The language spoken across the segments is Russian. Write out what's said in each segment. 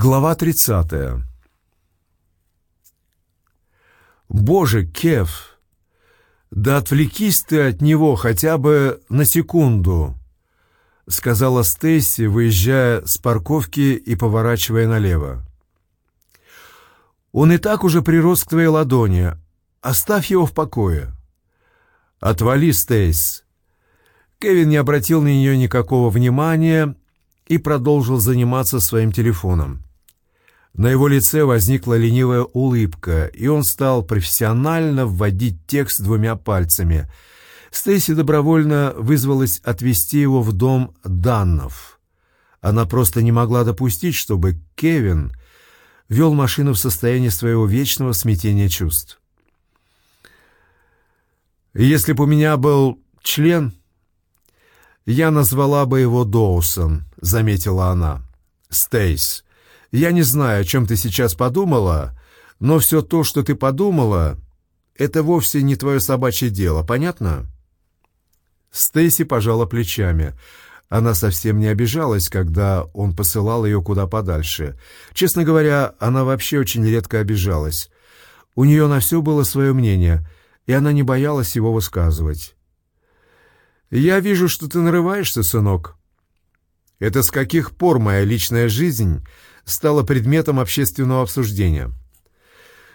Глава 30. «Боже, Кев, да отвлекись ты от него хотя бы на секунду», — сказала Стейси, выезжая с парковки и поворачивая налево. «Он и так уже прирос к твоей ладони. Оставь его в покое». «Отвали, Стейс». Кевин не обратил на нее никакого внимания и продолжил заниматься своим телефоном. На его лице возникла ленивая улыбка, и он стал профессионально вводить текст двумя пальцами. Стейси добровольно вызвалась отвезти его в дом Даннов. Она просто не могла допустить, чтобы Кевин вел машину в состоянии своего вечного смятения чувств. «Если бы у меня был член, я назвала бы его Доусон», — заметила она. «Стейс, я не знаю, о чем ты сейчас подумала, но все то, что ты подумала, это вовсе не твое собачье дело, понятно?» Стейси пожала плечами. Она совсем не обижалась, когда он посылал ее куда подальше. Честно говоря, она вообще очень редко обижалась. У нее на все было свое мнение, и она не боялась его высказывать. «Я вижу, что ты нарываешься, сынок. Это с каких пор моя личная жизнь стала предметом общественного обсуждения.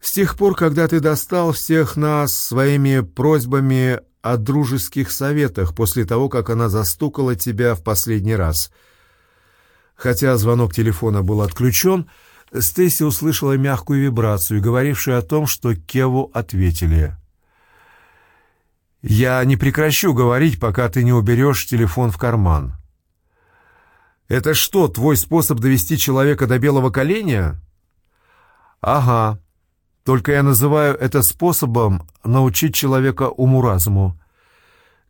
С тех пор, когда ты достал всех нас своими просьбами о дружеских советах после того, как она застукала тебя в последний раз. Хотя звонок телефона был отключен, Стейси услышала мягкую вибрацию, говорившую о том, что Кеву ответили. «Я не прекращу говорить, пока ты не уберешь телефон в карман». Это что, твой способ довести человека до белого коленя? Ага. Только я называю это способом научить человека уму-разуму.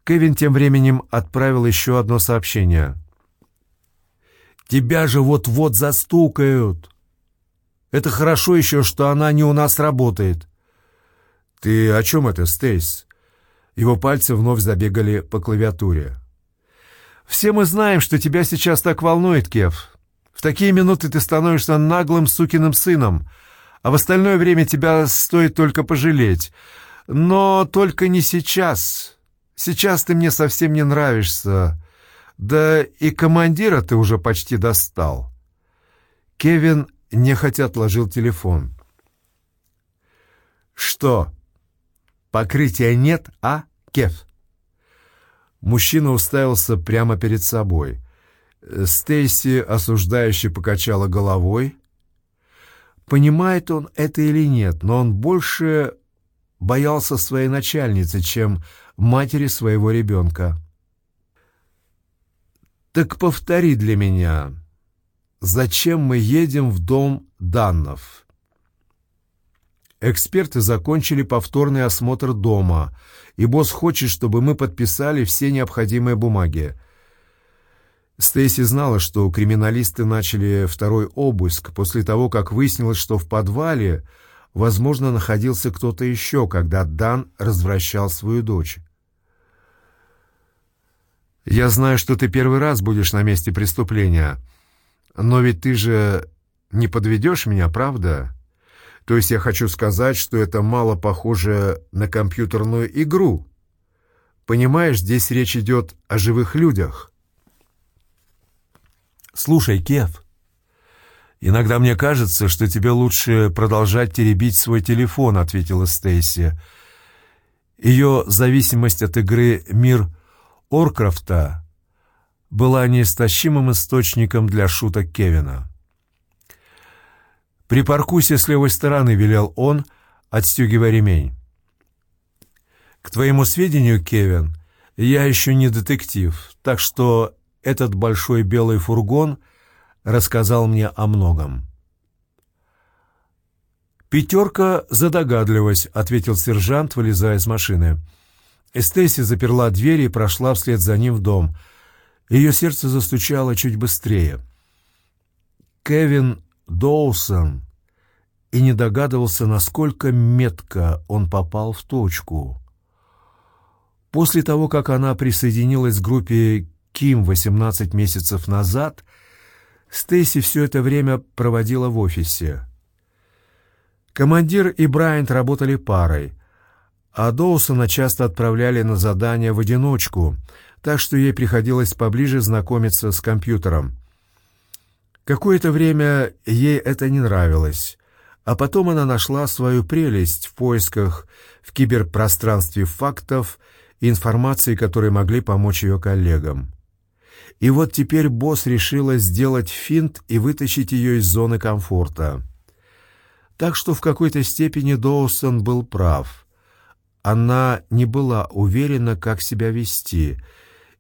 Кевин тем временем отправил еще одно сообщение. «Тебя же вот-вот застукают. Это хорошо еще, что она не у нас работает». «Ты о чем это, Стейс?» Его пальцы вновь забегали по клавиатуре. Все мы знаем, что тебя сейчас так волнует, Кев. В такие минуты ты становишься наглым сукиным сыном, а в остальное время тебя стоит только пожалеть. Но только не сейчас. Сейчас ты мне совсем не нравишься. Да и командира ты уже почти достал. Кевин нехотя отложил телефон. «Что, покрытия нет, а, Кев?» Мужчина уставился прямо перед собой. Стейси осуждающе покачала головой. Понимает он это или нет, но он больше боялся своей начальницы, чем матери своего ребенка. «Так повтори для меня, зачем мы едем в дом Даннов?» Эксперты закончили повторный осмотр дома, и босс хочет, чтобы мы подписали все необходимые бумаги. Стейси знала, что криминалисты начали второй обыск после того, как выяснилось, что в подвале, возможно, находился кто-то еще, когда Дан развращал свою дочь. «Я знаю, что ты первый раз будешь на месте преступления, но ведь ты же не подведешь меня, правда?» То есть я хочу сказать, что это мало похоже на компьютерную игру. Понимаешь, здесь речь идет о живых людях. Слушай, Кев, иногда мне кажется, что тебе лучше продолжать теребить свой телефон, ответила Стейси. Ее зависимость от игры «Мир Оркрафта» была неистощимым источником для шуток Кевина. «Припаркуйся с левой стороны», — велел он, отстегивая ремень. «К твоему сведению, Кевин, я еще не детектив, так что этот большой белый фургон рассказал мне о многом». «Пятерка за догадливость», — ответил сержант, вылезая из машины. Эстеси заперла дверь и прошла вслед за ним в дом. Ее сердце застучало чуть быстрее. Кевин Доусон и не догадывался, насколько метко он попал в точку. После того, как она присоединилась к группе Ким 18 месяцев назад, Стейси все это время проводила в офисе. Командир и Брайант работали парой, а Доусона часто отправляли на задания в одиночку, так что ей приходилось поближе знакомиться с компьютером. Какое-то время ей это не нравилось, а потом она нашла свою прелесть в поисках в киберпространстве фактов и информации, которые могли помочь ее коллегам. И вот теперь босс решила сделать финт и вытащить ее из зоны комфорта. Так что в какой-то степени Доусон был прав. Она не была уверена, как себя вести,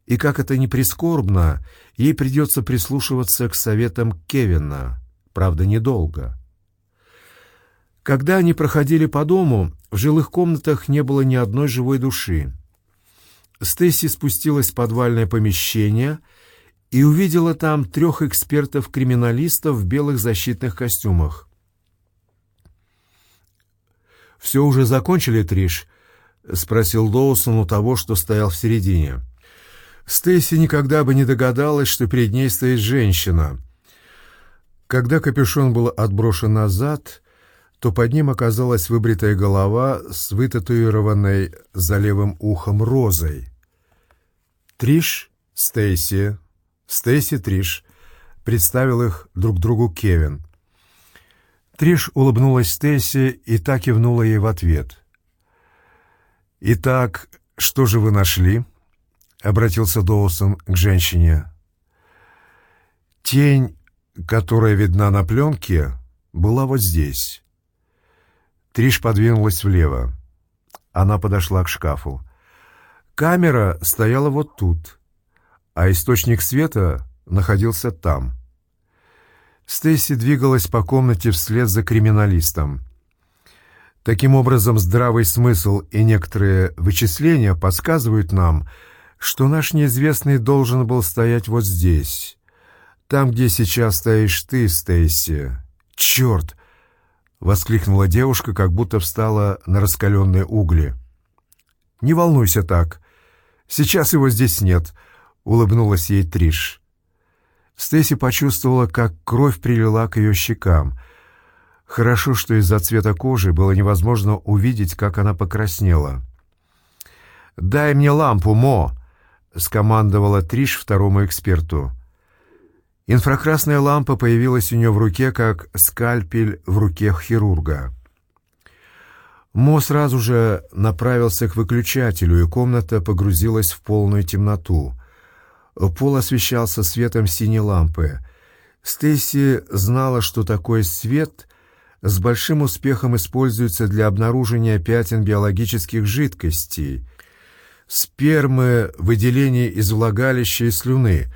и, как это ни прискорбно, ей придется прислушиваться к советам Кевина, правда, недолго. Когда они проходили по дому, в жилых комнатах не было ни одной живой души. Стесси спустилась в подвальное помещение — и увидела там трех экспертов-криминалистов в белых защитных костюмах. «Все уже закончили, Триш?» — спросил Доусон у того, что стоял в середине. Стейси никогда бы не догадалась, что перед ней стоит женщина. Когда капюшон был отброшен назад, то под ним оказалась выбритая голова с вытатуированной за левым ухом розой. «Триш, Стейси», Стейси Триш. Представил их друг другу Кевин. Триш улыбнулась Стейси и так кивнула ей в ответ. «Итак, что же вы нашли?» — обратился Доусон к женщине. «Тень, которая видна на пленке, была вот здесь». Триш подвинулась влево. Она подошла к шкафу. Камера стояла вот тут а источник света находился там. Стейси двигалась по комнате вслед за криминалистом. Таким образом, здравый смысл и некоторые вычисления подсказывают нам, что наш неизвестный должен был стоять вот здесь, там, где сейчас стоишь ты, Стейси. «Черт!» — воскликнула девушка, как будто встала на раскаленные угли. «Не волнуйся так. Сейчас его здесь нет», — улыбнулась ей Триш. Стейси почувствовала, как кровь прилила к ее щекам. Хорошо, что из-за цвета кожи было невозможно увидеть, как она покраснела. «Дай мне лампу, Мо!» — скомандовала Триш второму эксперту. Инфракрасная лампа появилась у нее в руке, как скальпель в руке хирурга. Мо сразу же направился к выключателю, и комната погрузилась в полную темноту — Пол освещался светом синей лампы. Стейси знала, что такой свет с большим успехом используется для обнаружения пятен биологических жидкостей, спермы, выделений из влагалища и слюны,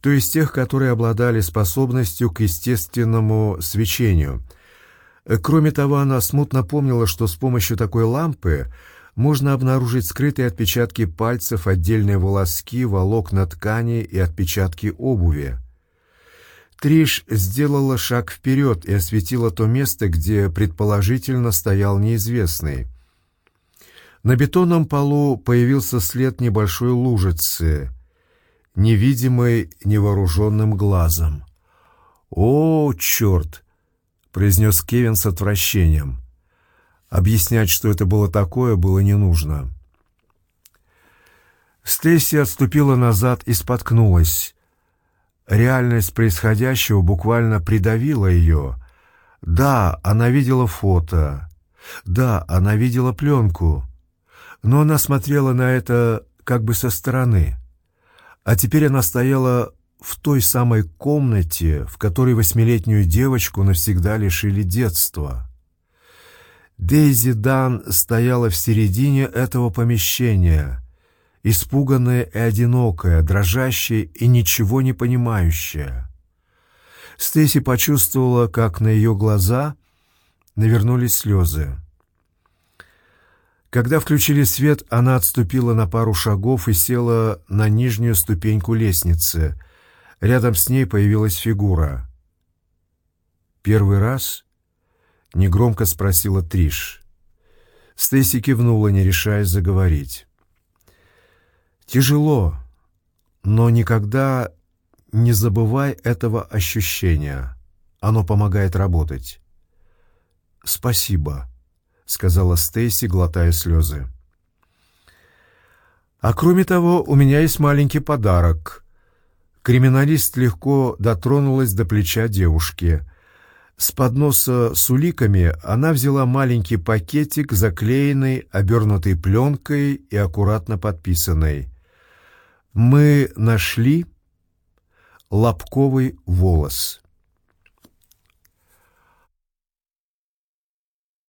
то есть тех, которые обладали способностью к естественному свечению. Кроме того, она смутно помнила, что с помощью такой лампы можно обнаружить скрытые отпечатки пальцев, отдельные волоски, волокна ткани и отпечатки обуви. Триш сделала шаг вперед и осветила то место, где предположительно стоял неизвестный. На бетонном полу появился след небольшой лужицы, невидимой невооруженным глазом. «О, черт!» — произнес Кевин с отвращением. Объяснять, что это было такое, было не нужно. Стейси отступила назад и споткнулась. Реальность происходящего буквально придавила ее. Да, она видела фото. Да, она видела пленку. Но она смотрела на это как бы со стороны. А теперь она стояла в той самой комнате, в которой восьмилетнюю девочку навсегда лишили детства. Дейзи Дан стояла в середине этого помещения, испуганная и одинокая, дрожащая и ничего не понимающая. Стейси почувствовала, как на ее глаза навернулись слезы. Когда включили свет, она отступила на пару шагов и села на нижнюю ступеньку лестницы. Рядом с ней появилась фигура. Первый раз — негромко спросила Триш. Стейси кивнула, не решаясь заговорить. «Тяжело, но никогда не забывай этого ощущения. Оно помогает работать. «Спасибо», — сказала Стейси, глотая слезы. «А кроме того, у меня есть маленький подарок». Криминалист легко дотронулась до плеча девушки. С подноса с уликами она взяла маленький пакетик, заклеенный, обернутый пленкой и аккуратно подписанный. «Мы нашли лобковый волос».